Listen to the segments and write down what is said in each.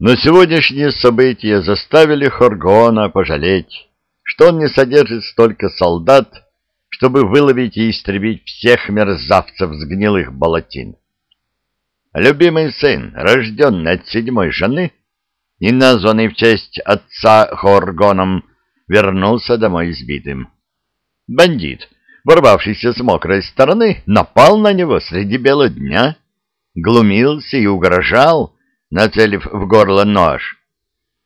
Но сегодняшние события заставили Хоргона пожалеть, что он не содержит столько солдат, чтобы выловить и истребить всех мерзавцев с гнилых болотин. Любимый сын, рожденный от седьмой жены и названный в честь отца Хоргоном, вернулся домой избитым. Бандит, ворвавшийся с мокрой стороны, напал на него среди бела дня, глумился и угрожал, нацелив в горло нож.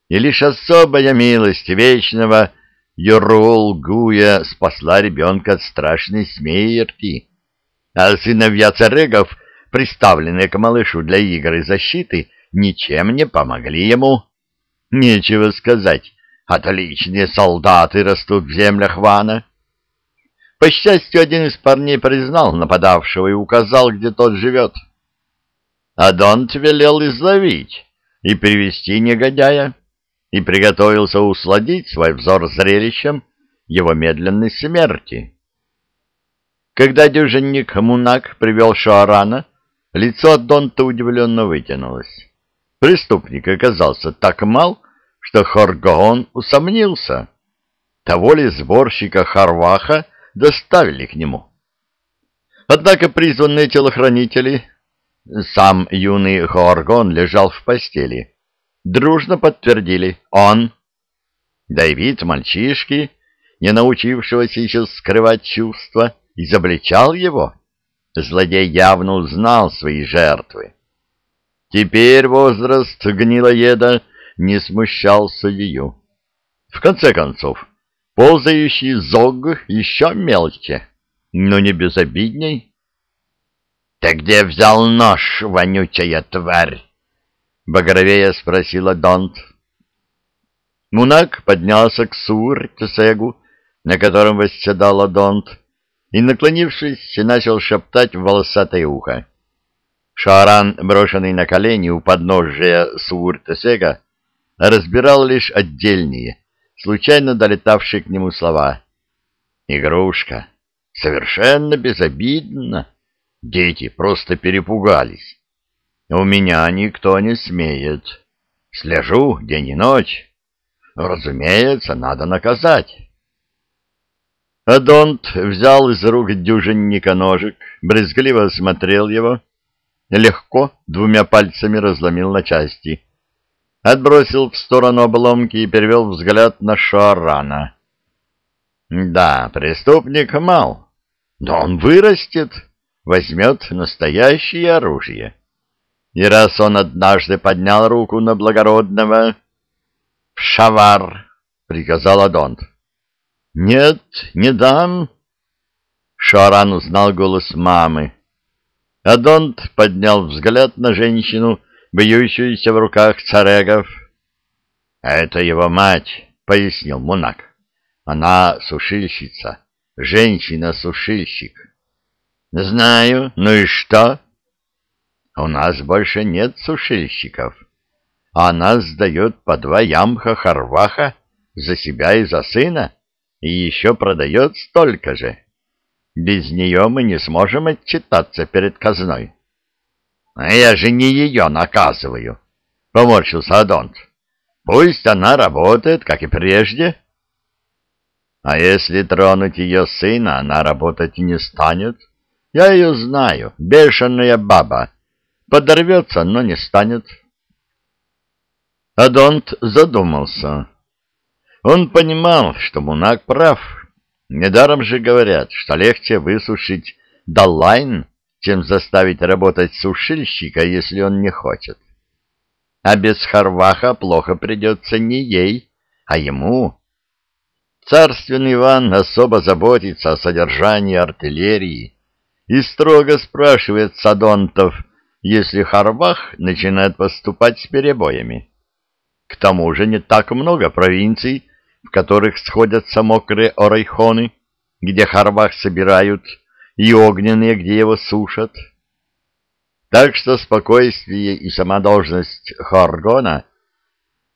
И лишь особая милость вечного Юрул-Гуя спасла ребенка от страшной смерти. А сыновья царегов, приставленные к малышу для игр и защиты, ничем не помогли ему. Нечего сказать, отличные солдаты растут в землях Вана. По счастью, один из парней признал нападавшего и указал, где тот живет. Адонт велел изловить и привести негодяя, и приготовился усладить свой взор зрелищем его медленной смерти. Когда дюжинник Мунак привел Шуарана, лицо Донта удивленно вытянулось. Преступник оказался так мал, что Хоргоон усомнился. Того ли сборщика Харваха доставили к нему. Однако призванные телохранители сам юный Хооргон лежал в постели. Дружно подтвердили «он». Да мальчишки, не научившегося еще скрывать чувства, изобличал его. Злодей явно узнал свои жертвы. Теперь возраст гнилоеда не смущал судью. В конце концов, ползающий зог еще мелче, но не безобидней. «Ты где взял нож, вонючая тварь?» — багровея спросила Донт. Мунак поднялся к Сур-Тесегу, на котором восседала Донт, и, наклонившись, начал шептать в волосатое ухо. Шааран, брошенный на колени у подножия Сур-Тесега, разбирал лишь отдельные, случайно долетавшие к нему слова. «Игрушка. Совершенно безобидно». Дети просто перепугались. У меня никто не смеет. Слежу день и ночь. Разумеется, надо наказать. Адонт взял из рук дюжинника ножик, брезгливо осмотрел его, легко двумя пальцами разломил на части. Отбросил в сторону обломки и перевел взгляд на Шуарана. Да, преступник мал, но он вырастет возьмет настоящее оружие. И раз он однажды поднял руку на благородного... — шавар! — приказал Адонт. — Нет, не дам. Шаран узнал голос мамы. Адонт поднял взгляд на женщину, бьющуюся в руках царегов. — Это его мать, — пояснил Мунак. — Она сушильщица, женщина-сушильщик. Знаю. Ну и что? У нас больше нет сушильщиков. Она сдает по два ямха харваха за себя и за сына, и еще продает столько же. Без нее мы не сможем отчитаться перед казной. — А я же не ее наказываю, — поморщился Адонт. — Пусть она работает, как и прежде. — А если тронуть ее сына, она работать не станет? — я ее знаю, бешеная баба. Подорвется, но не станет. Адонт задумался. Он понимал, что Мунак прав. Недаром же говорят, что легче высушить Даллайн, чем заставить работать сушильщика, если он не хочет. А без Харваха плохо придется не ей, а ему. Царственный Иван особо заботится о содержании артиллерии, и строго спрашивает Садонтов, если Харбах начинает поступать с перебоями. К тому же не так много провинций, в которых сходятся мокрые орайхоны, где Харбах собирают, и огненные, где его сушат. Так что спокойствие и сама должность Харгона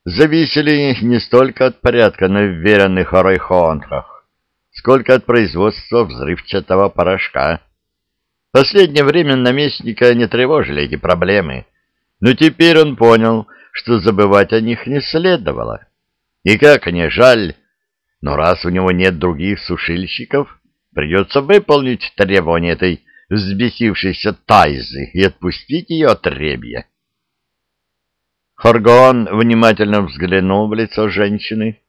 зависели не столько от порядка на вверенных орайхонках, сколько от производства взрывчатого порошка, Последнее время наместника не тревожили эти проблемы, но теперь он понял, что забывать о них не следовало. И как не жаль, но раз у него нет других сушильщиков, придется выполнить требования этой взбесившейся Тайзы и отпустить ее от ребья. Хоргон внимательно взглянул в лицо женщины.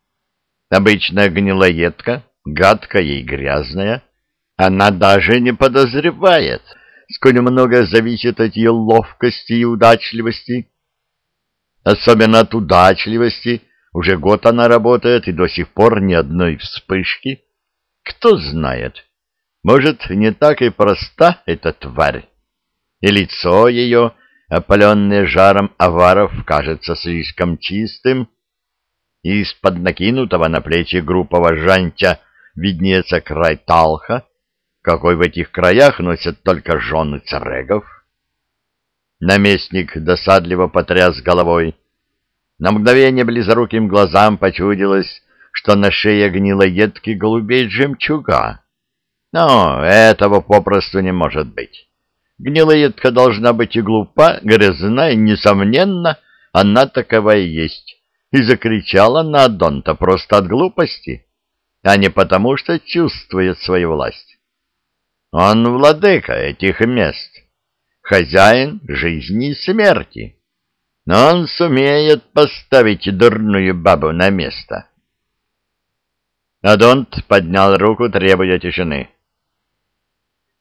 Обычная гнилоедка, гадкая и грязная. Она даже не подозревает, сколь много зависит от ее ловкости и удачливости. Особенно от удачливости. Уже год она работает, и до сих пор ни одной вспышки. Кто знает, может, не так и проста эта тварь. И лицо ее, опаленное жаром аваров, кажется слишком чистым, из-под накинутого на плечи группового жантя виднеется край талха, какой в этих краях носят только жены царегов. Наместник досадливо потряс головой. На мгновение близоруким глазам почудилось, что на шее гнилоедки голубей жемчуга. Но этого попросту не может быть. Гнилоедка должна быть и глупа, грязна, и, несомненно, она таковая есть. И закричала на Адонта просто от глупости, а не потому, что чувствует свою власть. Он владыка этих мест, хозяин жизни и смерти, но он сумеет поставить дурную бабу на место. Адонт поднял руку, требуя тишины.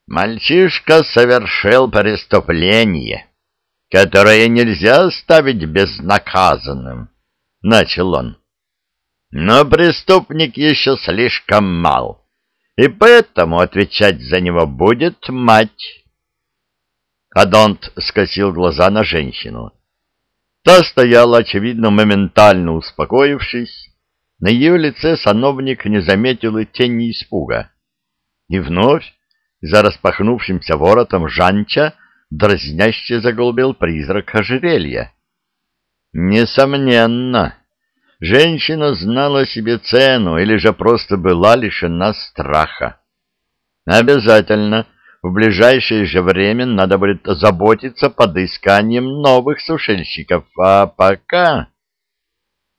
Мальчишка совершил преступление, которое нельзя оставить безнаказанным, — начал он. Но преступник еще слишком мал, и поэтому отвечать за него будет мать. Адонт скосил глаза на женщину. Та стояла, очевидно, моментально успокоившись. На ее лице сановник не заметил и тени испуга. И вновь за распахнувшимся воротом Жанча дразняще заголубел призрак ожерелья. Несомненно, женщина знала себе цену или же просто была лишена страха. Обязательно в ближайшее же время надо будет заботиться подысканием новых сушильщиков, а пока...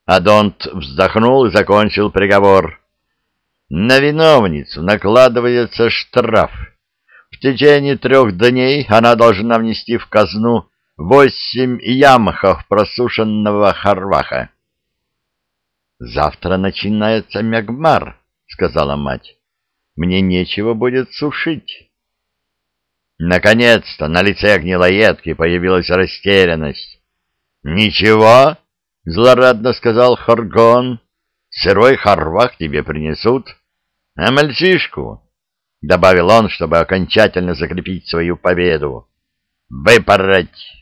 Адонт вздохнул и закончил приговор. На виновницу накладывается штраф в течение трех дней она должна внести в казну восемь ямхов просушенного харваха. «Завтра начинается мягмар», — сказала мать. «Мне нечего будет сушить». Наконец-то на лице гнилоедки появилась растерянность. «Ничего?» — злорадно сказал Хоргон. «Сырой харвах тебе принесут, а мальчишку — добавил он, чтобы окончательно закрепить свою победу. «Выпороть!